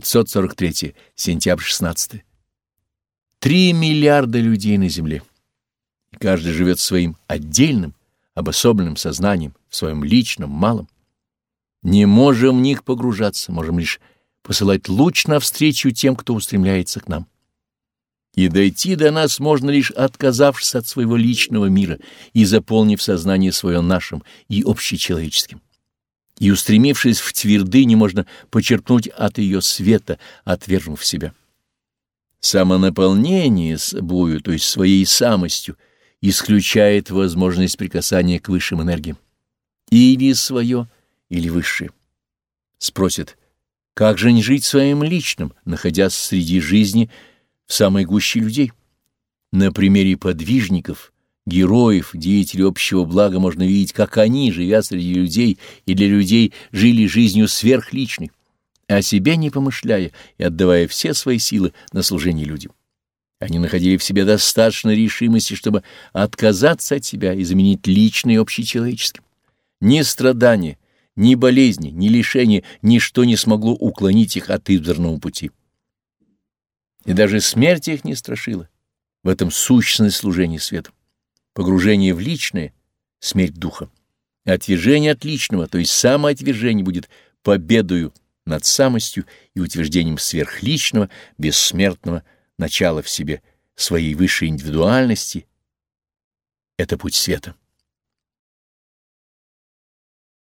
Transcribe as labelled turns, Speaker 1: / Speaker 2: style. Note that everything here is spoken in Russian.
Speaker 1: 543. Сентябрь 16. Три миллиарда людей на Земле. И каждый живет своим отдельным, обособленным сознанием, в своем личном, малом. Не можем в них погружаться, можем лишь посылать луч навстречу тем, кто устремляется к нам. И дойти до нас можно лишь отказавшись от своего личного мира и заполнив сознание свое нашим и общечеловеческим и, устремившись в твердыню, можно почерпнуть от ее света, отвергнув себя. Самонаполнение собою, то есть своей самостью, исключает возможность прикасания к высшим энергиям. Или свое, или высшее. Спросит, как же не жить своим личным, находясь среди жизни в самой гуще людей? На примере подвижников — героев, деятелей общего блага можно видеть, как они, живя среди людей и для людей, жили жизнью сверхличной, о себе не помышляя и отдавая все свои силы на служение людям. Они находили в себе достаточно решимости, чтобы отказаться от себя и заменить личное общечеловеческим. Ни страдания, ни болезни, ни лишения, ничто не смогло уклонить их от избранного пути. И даже смерть их не страшила. В этом сущность служения свету погружение в личное — смерть духа. Отвержение от личного, то есть самоотвержение, будет победою над самостью и утверждением сверхличного, бессмертного начала в себе, своей высшей индивидуальности. Это путь света.